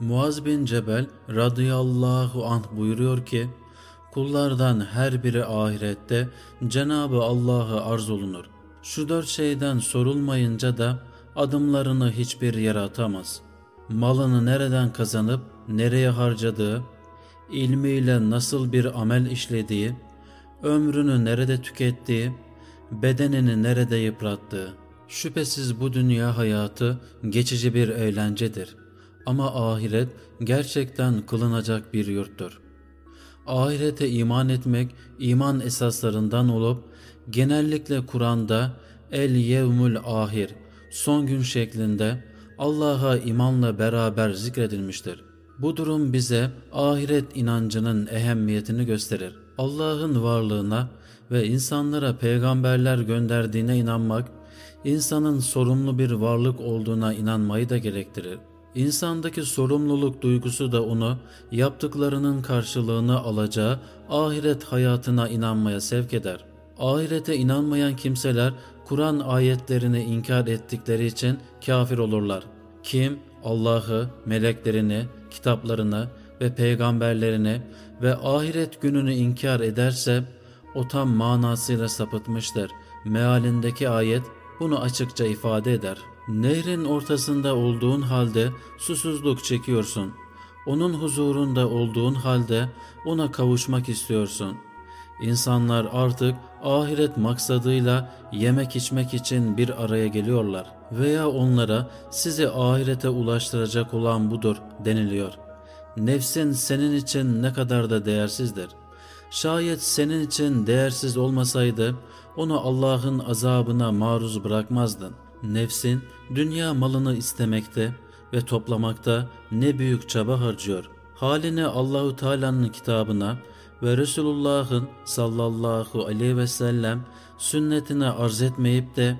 Muaz bin Cebel radıyallahu anh buyuruyor ki, kullardan her biri ahirette Cenabı Allah'a arz olunur. Şu dört şeyden sorulmayınca da adımlarını hiçbir yere atamaz. Malını nereden kazanıp nereye harcadığı, ilmiyle nasıl bir amel işlediği, ömrünü nerede tükettiği, bedenini nerede yıprattığı. Şüphesiz bu dünya hayatı geçici bir eğlencedir. Ama ahiret gerçekten kılınacak bir yurttur. Ahirete iman etmek iman esaslarından olup genellikle Kur'an'da el yevmül ahir son gün şeklinde Allah'a imanla beraber zikredilmiştir. Bu durum bize ahiret inancının ehemmiyetini gösterir. Allah'ın varlığına ve insanlara peygamberler gönderdiğine inanmak, insanın sorumlu bir varlık olduğuna inanmayı da gerektirir. İnsandaki sorumluluk duygusu da onu yaptıklarının karşılığını alacağı ahiret hayatına inanmaya sevk eder. Ahirete inanmayan kimseler Kur'an ayetlerini inkar ettikleri için kafir olurlar. Kim Allah'ı, meleklerini, kitaplarını ve peygamberlerini ve ahiret gününü inkar ederse o tam manasıyla sapıtmıştır. Mealindeki ayet bunu açıkça ifade eder. Nehrin ortasında olduğun halde susuzluk çekiyorsun. Onun huzurunda olduğun halde ona kavuşmak istiyorsun. İnsanlar artık ahiret maksadıyla yemek içmek için bir araya geliyorlar veya onlara sizi ahirete ulaştıracak olan budur deniliyor. Nefsin senin için ne kadar da değersizdir. Şayet senin için değersiz olmasaydı onu Allah'ın azabına maruz bırakmazdın. Nefsin dünya malını istemekte ve toplamakta ne büyük çaba harcıyor. Halini Allahu Teala'nın kitabına ve Resulullah'ın sallallahu aleyhi ve sellem sünnetine arz etmeyip de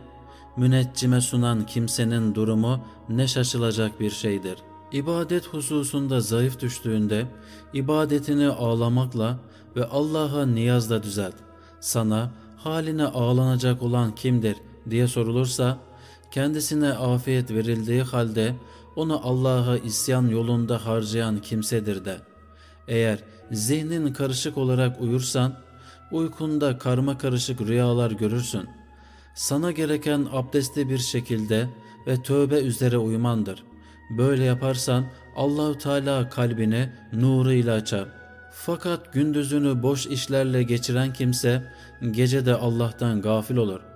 müneccime sunan kimsenin durumu ne şaşılacak bir şeydir. İbadet hususunda zayıf düştüğünde ibadetini ağlamakla ve Allah'a niyazla düzelt. Sana haline ağlanacak olan kimdir diye sorulursa kendisine afiyet verildiği halde onu Allah'a isyan yolunda harcayan kimsedir de. Eğer zihnin karışık olarak uyursan, uykunda karma karışık rüyalar görürsün. Sana gereken abdestli bir şekilde ve tövbe üzere uyumandır. Böyle yaparsan Allahü Teala kalbini nuruyla açar. Fakat gündüzünü boş işlerle geçiren kimse gece de Allah'tan gafil olur.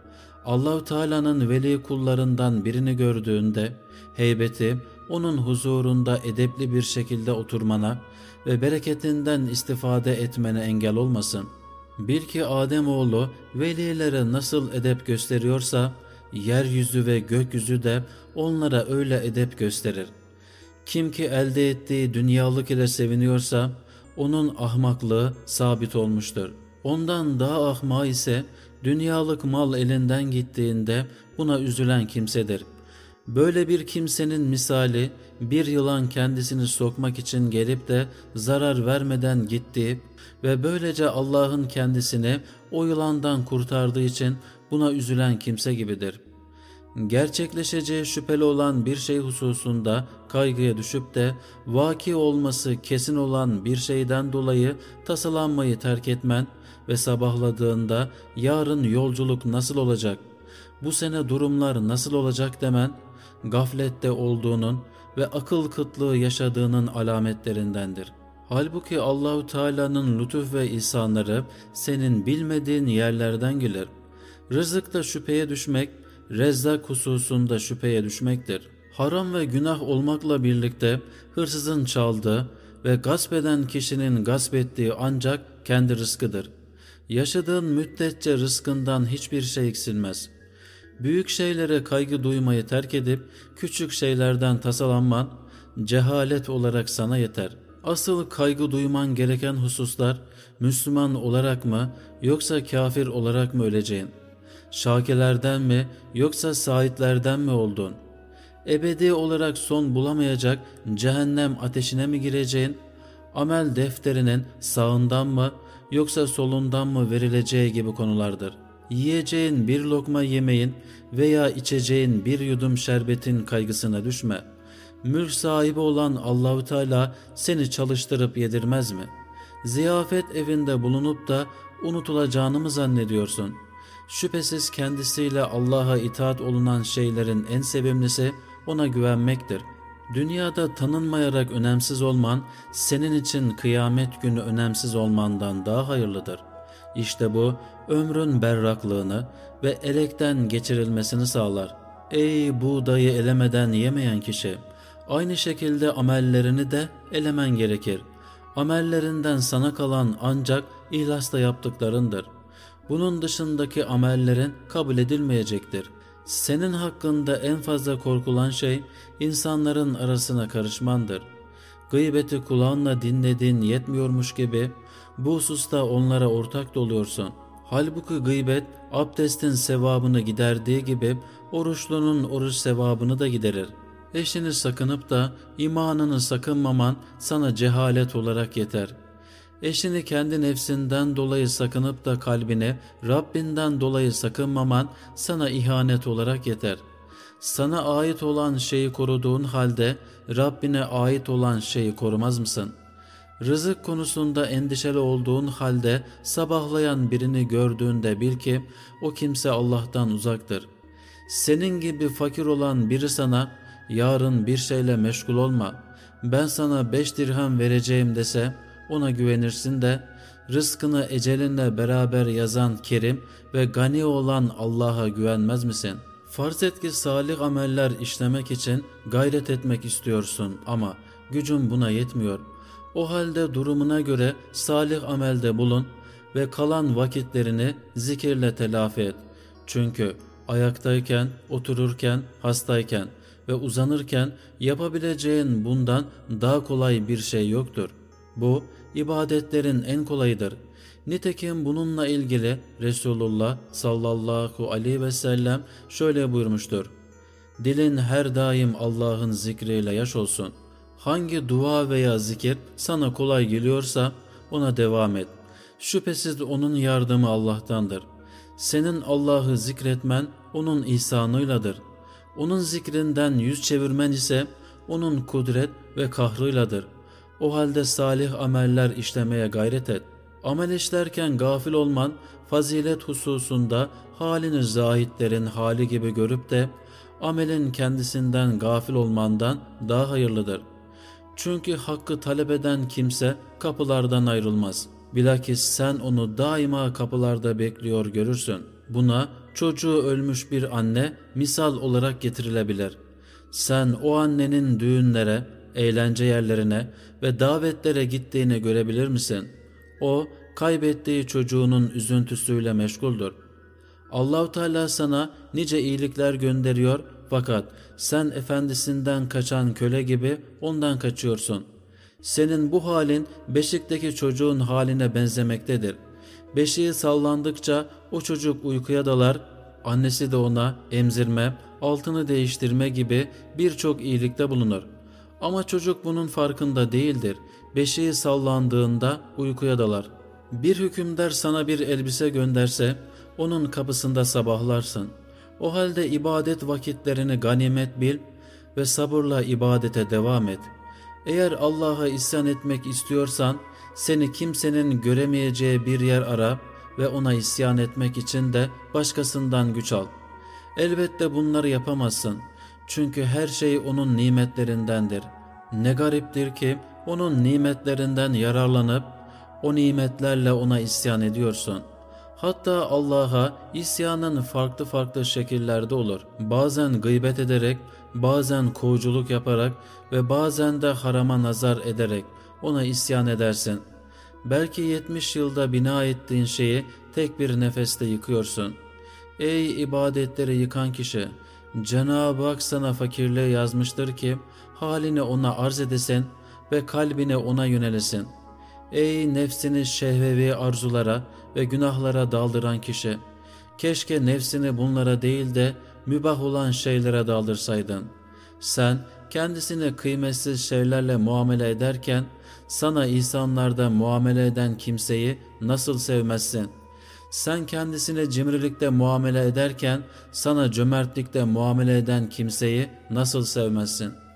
Allahu Teala'nın veli kullarından birini gördüğünde heybeti onun huzurunda edepli bir şekilde oturmana ve bereketinden istifade etmene engel olmasın. Bil ki Ademoğlu velilere nasıl edep gösteriyorsa yeryüzü ve gökyüzü de onlara öyle edep gösterir. Kim ki elde ettiği dünyalık ile seviniyorsa onun ahmaklığı sabit olmuştur. Ondan daha ahma ise dünyalık mal elinden gittiğinde buna üzülen kimsedir. Böyle bir kimsenin misali bir yılan kendisini sokmak için gelip de zarar vermeden gitti ve böylece Allah'ın kendisini o yılandan kurtardığı için buna üzülen kimse gibidir. Gerçekleşeceği şüpheli olan bir şey hususunda kaygıya düşüp de vaki olması kesin olan bir şeyden dolayı tasalanmayı terk etmen ve sabahladığında yarın yolculuk nasıl olacak, bu sene durumlar nasıl olacak demen, gaflette olduğunun ve akıl kıtlığı yaşadığının alametlerindendir. Halbuki Allahu Teala'nın lütuf ve ihsanları senin bilmediğin yerlerden gelir. Rızıkta şüpheye düşmek, rezzak hususunda şüpheye düşmektir. Haram ve günah olmakla birlikte hırsızın çaldığı ve gasp eden kişinin gasp ettiği ancak kendi rızkıdır. Yaşadığın müddetçe rızkından hiçbir şey eksilmez. Büyük şeylere kaygı duymayı terk edip küçük şeylerden tasalanman cehalet olarak sana yeter. Asıl kaygı duyman gereken hususlar Müslüman olarak mı yoksa kafir olarak mı öleceğin? Şakelerden mi yoksa saitlerden mi oldun? Ebedi olarak son bulamayacak cehennem ateşine mi gireceğin? Amel defterinin sağından mı yoksa solundan mı verileceği gibi konulardır. Yiyeceğin bir lokma yemeğin veya içeceğin bir yudum şerbetin kaygısına düşme. Mülk sahibi olan Allahü Teala seni çalıştırıp yedirmez mi? Ziyafet evinde bulunup da unutulacağını mı zannediyorsun? Şüphesiz kendisiyle Allah'a itaat olunan şeylerin en sevimlisi ona güvenmektir. Dünyada tanınmayarak önemsiz olman, senin için kıyamet günü önemsiz olmandan daha hayırlıdır. İşte bu, ömrün berraklığını ve elekten geçirilmesini sağlar. Ey buğdayı elemeden yemeyen kişi! Aynı şekilde amellerini de elemen gerekir. Amellerinden sana kalan ancak ihlasla yaptıklarındır. Bunun dışındaki amellerin kabul edilmeyecektir. Senin hakkında en fazla korkulan şey insanların arasına karışmandır. Gıybeti kulağınla dinlediğin yetmiyormuş gibi bu hususta onlara ortak doluyorsun. Halbuki gıybet abdestin sevabını giderdiği gibi oruçlunun oruç sevabını da giderir. Eşini sakınıp da imanını sakınmaman sana cehalet olarak yeter. Eşini kendi nefsinden dolayı sakınıp da kalbine Rabbinden dolayı sakınmaman sana ihanet olarak yeter. Sana ait olan şeyi koruduğun halde Rabbine ait olan şeyi korumaz mısın? Rızık konusunda endişeli olduğun halde sabahlayan birini gördüğünde bil ki o kimse Allah'tan uzaktır. Senin gibi fakir olan biri sana yarın bir şeyle meşgul olma. Ben sana beş dirhem vereceğim dese ona güvenirsin de rızkını ecelinle beraber yazan Kerim ve gani olan Allah'a güvenmez misin? Farz et ki salih ameller işlemek için gayret etmek istiyorsun ama gücün buna yetmiyor. O halde durumuna göre salih amelde bulun ve kalan vakitlerini zikirle telafi et. Çünkü ayaktayken, otururken, hastayken ve uzanırken yapabileceğin bundan daha kolay bir şey yoktur. Bu ibadetlerin en kolayıdır. Nitekim bununla ilgili Resulullah sallallahu aleyhi ve sellem şöyle buyurmuştur. Dilin her daim Allah'ın zikriyle yaş olsun. Hangi dua veya zikir sana kolay geliyorsa ona devam et. Şüphesiz onun yardımı Allah'tandır. Senin Allah'ı zikretmen onun ihsanıyladır. Onun zikrinden yüz çevirmen ise onun kudret ve kahrıyladır. O halde salih ameller işlemeye gayret et. Amel işlerken gafil olman, fazilet hususunda halini zahitlerin hali gibi görüp de amelin kendisinden gafil olmandan daha hayırlıdır. Çünkü hakkı talep eden kimse kapılardan ayrılmaz. Bilakis sen onu daima kapılarda bekliyor görürsün. Buna çocuğu ölmüş bir anne misal olarak getirilebilir. Sen o annenin düğünlere, eğlence yerlerine ve davetlere gittiğini görebilir misin? O kaybettiği çocuğunun üzüntüsüyle meşguldür. Allahu Teala sana nice iyilikler gönderiyor fakat sen efendisinden kaçan köle gibi ondan kaçıyorsun. Senin bu halin beşikteki çocuğun haline benzemektedir. Beşiği sallandıkça o çocuk uykuya dalar, annesi de ona emzirme, altını değiştirme gibi birçok iyilikte bulunur. Ama çocuk bunun farkında değildir. Beşiği sallandığında uykuya dalar. Bir hükümdar sana bir elbise gönderse onun kapısında sabahlarsın. O halde ibadet vakitlerini ganimet bil ve sabırla ibadete devam et. Eğer Allah'a isyan etmek istiyorsan seni kimsenin göremeyeceği bir yer ara ve ona isyan etmek için de başkasından güç al. Elbette bunları yapamazsın. Çünkü her şey onun nimetlerindendir. Ne gariptir ki onun nimetlerinden yararlanıp o nimetlerle ona isyan ediyorsun. Hatta Allah'a isyanın farklı farklı şekillerde olur. Bazen gıybet ederek, bazen kovuculuk yaparak ve bazen de harama nazar ederek ona isyan edersin. Belki 70 yılda bina ettiğin şeyi tek bir nefeste yıkıyorsun. Ey ibadetleri yıkan kişi! Cenab-ı Hak sana fakirliğe yazmıştır ki halini ona arz edesin ve kalbine ona yönelesin. Ey nefsini şehvevi arzulara ve günahlara daldıran kişi! Keşke nefsini bunlara değil de mübah olan şeylere daldırsaydın. Sen kendisini kıymetsiz şeylerle muamele ederken sana insanlarda muamele eden kimseyi nasıl sevmezsin? Sen kendisine cimrilikte muamele ederken sana cömertlikte muamele eden kimseyi nasıl sevmezsin?''